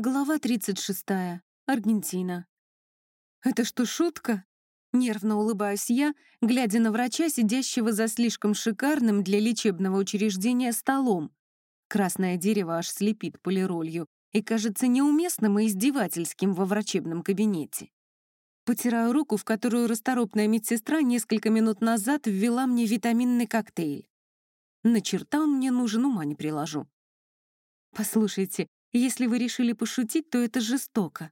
Глава 36. Аргентина. «Это что, шутка?» Нервно улыбаюсь я, глядя на врача, сидящего за слишком шикарным для лечебного учреждения столом. Красное дерево аж слепит полиролью и кажется неуместным и издевательским во врачебном кабинете. Потираю руку, в которую расторопная медсестра несколько минут назад ввела мне витаминный коктейль. На черта он мне нужен, ума не приложу. «Послушайте, если вы решили пошутить, то это жестоко.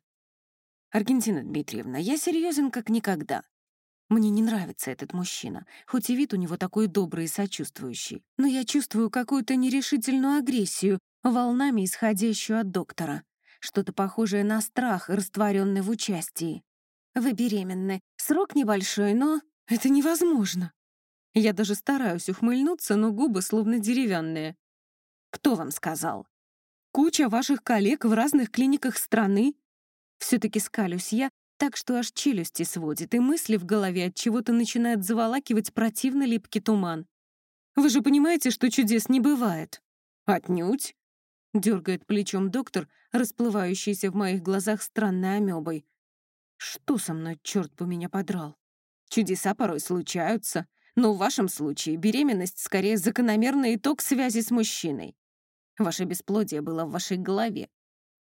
Аргентина Дмитриевна, я серьезен как никогда. Мне не нравится этот мужчина, хоть и вид у него такой добрый и сочувствующий. Но я чувствую какую-то нерешительную агрессию, волнами исходящую от доктора. Что-то похожее на страх, растворенный в участии. Вы беременны. Срок небольшой, но это невозможно. Я даже стараюсь ухмыльнуться, но губы словно деревянные. Кто вам сказал? Куча ваших коллег в разных клиниках страны. Все-таки скалюсь я, так что аж челюсти сводит, и мысли в голове от чего-то начинают заволакивать противно липкий туман. Вы же понимаете, что чудес не бывает? Отнюдь. Дергает плечом доктор, расплывающийся в моих глазах странной амебой. Что со мной, черт бы меня подрал? Чудеса порой случаются, но в вашем случае беременность скорее закономерный итог связи с мужчиной. Ваше бесплодие было в вашей голове.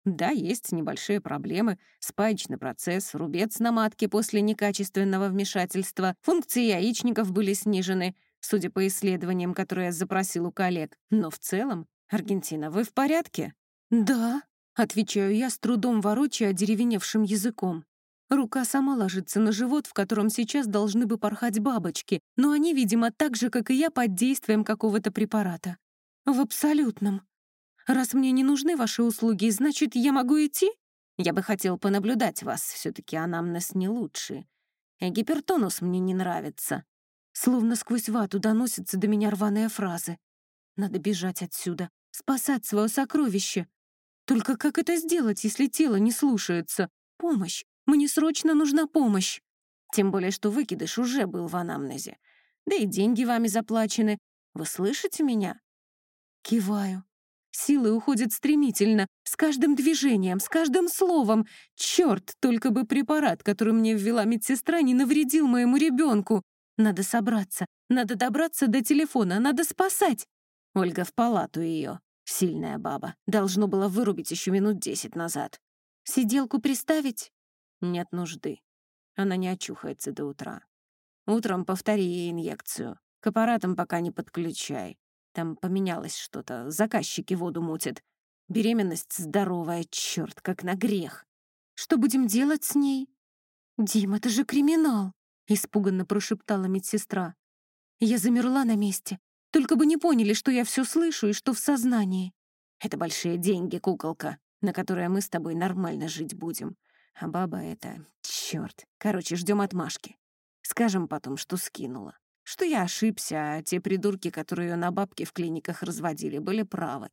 Да, есть небольшие проблемы, спаечный процесс, рубец на матке после некачественного вмешательства, функции яичников были снижены, судя по исследованиям, которые я запросил у коллег. Но в целом, Аргентина, вы в порядке? Да, отвечаю я, с трудом ворочая деревеневшим языком. Рука сама ложится на живот, в котором сейчас должны бы порхать бабочки, но они, видимо, так же, как и я, под действием какого-то препарата. В абсолютном. Раз мне не нужны ваши услуги, значит, я могу идти? Я бы хотел понаблюдать вас, все таки анамнез не лучший. И гипертонус мне не нравится. Словно сквозь вату доносятся до меня рваные фразы. Надо бежать отсюда, спасать свое сокровище. Только как это сделать, если тело не слушается? Помощь. Мне срочно нужна помощь. Тем более, что выкидыш уже был в анамнезе. Да и деньги вами заплачены. Вы слышите меня? Киваю. Силы уходят стремительно, с каждым движением, с каждым словом. Черт, только бы препарат, который мне ввела медсестра, не навредил моему ребенку. Надо собраться, надо добраться до телефона, надо спасать. Ольга в палату ее. Сильная баба. Должно было вырубить еще минут десять назад. Сиделку приставить? Нет нужды. Она не очухается до утра. Утром повтори ей инъекцию. К аппаратам пока не подключай. Там поменялось что-то, заказчики воду мутят. Беременность здоровая, черт, как на грех. Что будем делать с ней? Дим, это же криминал, испуганно прошептала медсестра. Я замерла на месте. Только бы не поняли, что я все слышу и что в сознании. Это большие деньги, куколка, на которые мы с тобой нормально жить будем. А баба это... Черт. Короче, ждем отмашки. Скажем потом, что скинула. Что я ошибся, а те придурки, которые ее на бабки в клиниках разводили, были правы.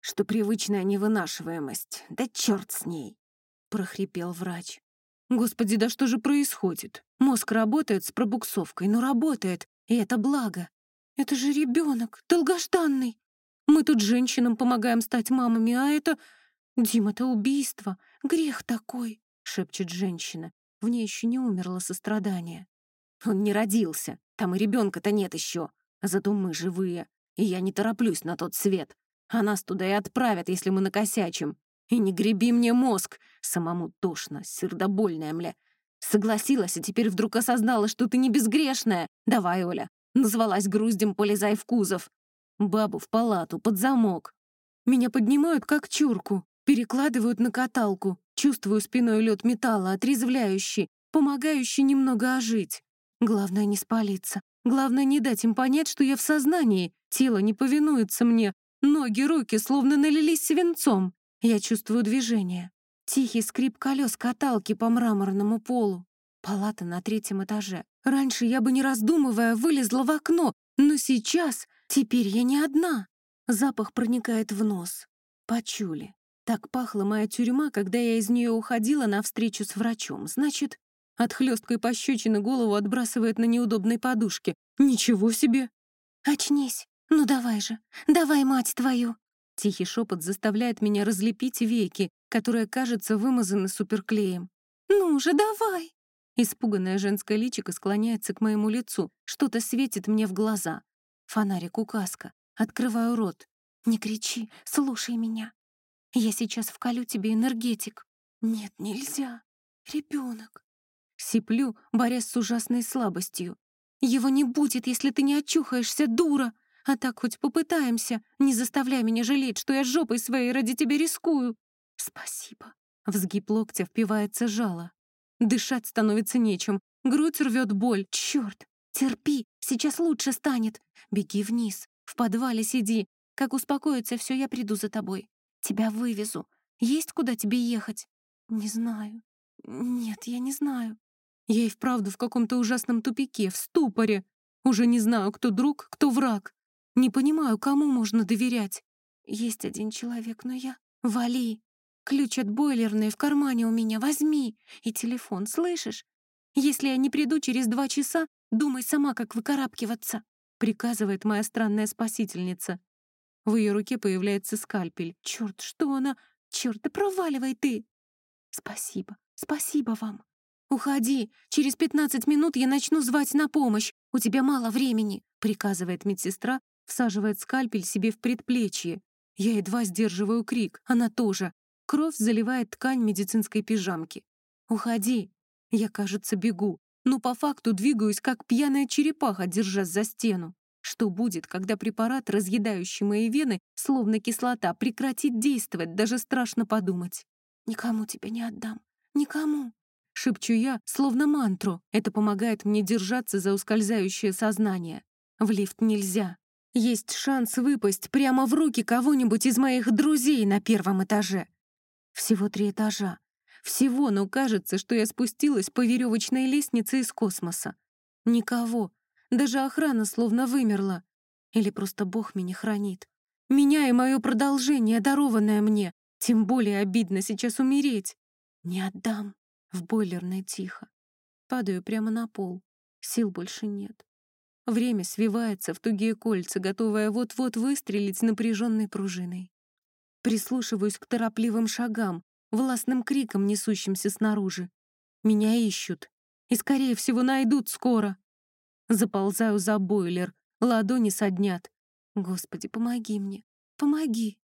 Что привычная невынашиваемость. Да черт с ней! прохрипел врач. Господи, да что же происходит? Мозг работает с пробуксовкой, но работает, и это благо. Это же ребенок, долгожданный. Мы тут женщинам помогаем стать мамами, а это... Дим, это убийство, грех такой, шепчет женщина. В ней еще не умерло сострадание. Он не родился, там и ребенка-то нет еще. Зато мы живые, и я не тороплюсь на тот свет. А нас туда и отправят, если мы накосячим. И не греби мне мозг. Самому тошно, сердобольная, мля. Согласилась, а теперь вдруг осознала, что ты не безгрешная. Давай, Оля. Назвалась груздем, полезай в кузов. Бабу в палату, под замок. Меня поднимают, как чурку. Перекладывают на каталку. Чувствую спиной лед металла, отрезвляющий, помогающий немного ожить. Главное не спалиться. Главное не дать им понять, что я в сознании. Тело не повинуется мне. Ноги, руки словно налились свинцом. Я чувствую движение. Тихий скрип колес каталки по мраморному полу. Палата на третьем этаже. Раньше я бы, не раздумывая, вылезла в окно, но сейчас, теперь я не одна. Запах проникает в нос. Почули. Так пахла моя тюрьма, когда я из нее уходила на встречу с врачом. Значит, от хлесткой пощечины голову отбрасывает на неудобной подушке. Ничего себе! «Очнись! Ну давай же! Давай, мать твою!» Тихий шепот заставляет меня разлепить веки, которые, кажется, вымазаны суперклеем. «Ну же, давай!» Испуганное женское личико склоняется к моему лицу, что-то светит мне в глаза. Фонарик указка. Открываю рот. «Не кричи, слушай меня. Я сейчас вколю тебе энергетик». «Нет, нельзя. Ребенок. Сиплю, борясь с ужасной слабостью. «Его не будет, если ты не очухаешься, дура! А так хоть попытаемся, не заставляй меня жалеть, что я жопой своей ради тебя рискую!» «Спасибо!» В сгиб локтя впивается жало. Дышать становится нечем, грудь рвет боль. Черт! Терпи, сейчас лучше станет. Беги вниз, в подвале сиди. Как успокоится все, я приду за тобой. Тебя вывезу. Есть куда тебе ехать? Не знаю. Нет, я не знаю. Я и вправду в каком-то ужасном тупике, в ступоре. Уже не знаю, кто друг, кто враг. Не понимаю, кому можно доверять. Есть один человек, но я... Вали! Ключ от бойлерной в кармане у меня, возьми! И телефон, слышишь? Если я не приду через два часа, думай сама, как выкарабкиваться, приказывает моя странная спасительница. В ее руке появляется скальпель. Черт, что она? Черт, да проваливай ты! Спасибо, спасибо вам. «Уходи! Через пятнадцать минут я начну звать на помощь! У тебя мало времени!» — приказывает медсестра, всаживает скальпель себе в предплечье. Я едва сдерживаю крик, она тоже. Кровь заливает ткань медицинской пижамки. «Уходи!» Я, кажется, бегу, но по факту двигаюсь, как пьяная черепаха, держась за стену. Что будет, когда препарат, разъедающий мои вены, словно кислота, прекратит действовать, даже страшно подумать. «Никому тебя не отдам. Никому!» Шепчу я, словно мантру. Это помогает мне держаться за ускользающее сознание. В лифт нельзя. Есть шанс выпасть прямо в руки кого-нибудь из моих друзей на первом этаже. Всего три этажа. Всего, но кажется, что я спустилась по веревочной лестнице из космоса. Никого. Даже охрана словно вымерла. Или просто Бог меня хранит. Меня и мое продолжение, дарованное мне. Тем более обидно сейчас умереть. Не отдам. В бойлерной тихо. Падаю прямо на пол. Сил больше нет. Время свивается в тугие кольца, готовое вот-вот выстрелить напряженной пружиной. Прислушиваюсь к торопливым шагам, властным крикам, несущимся снаружи. Меня ищут. И, скорее всего, найдут скоро. Заползаю за бойлер, ладони соднят. Господи, помоги мне, помоги.